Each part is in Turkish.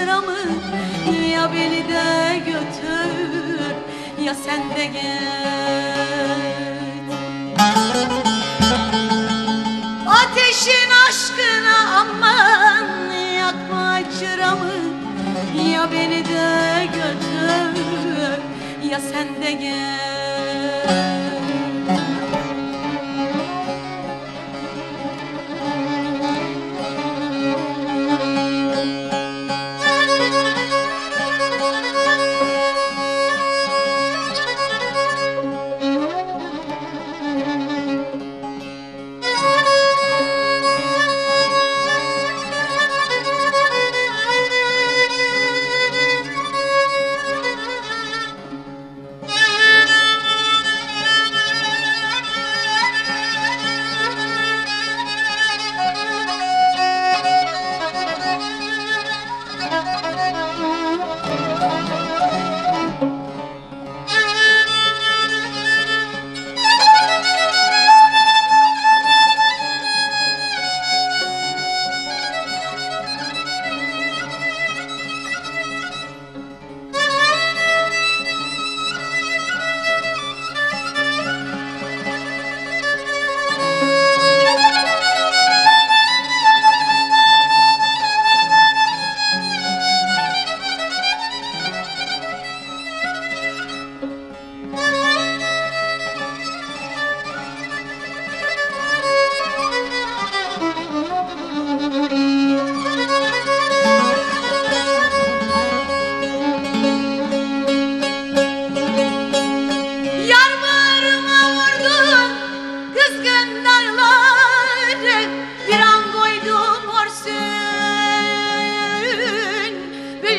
çıramı Ya beni de götür ya sen de git Ateşin aşkına aman yakma çıramı Ya beni de götür ya sen de gel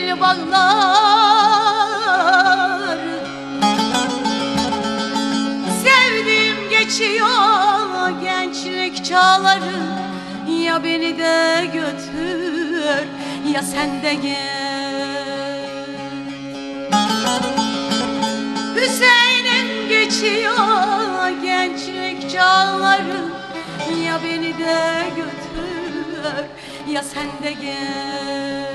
Güllü bağları Sevdiğim geçiyor gençlik çağları. Ya beni de götür ya sen de gel. Hüseyin'in geçiyor gençlik çağları. Ya beni de götür ya sen de gel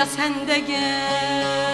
Ya sen de gel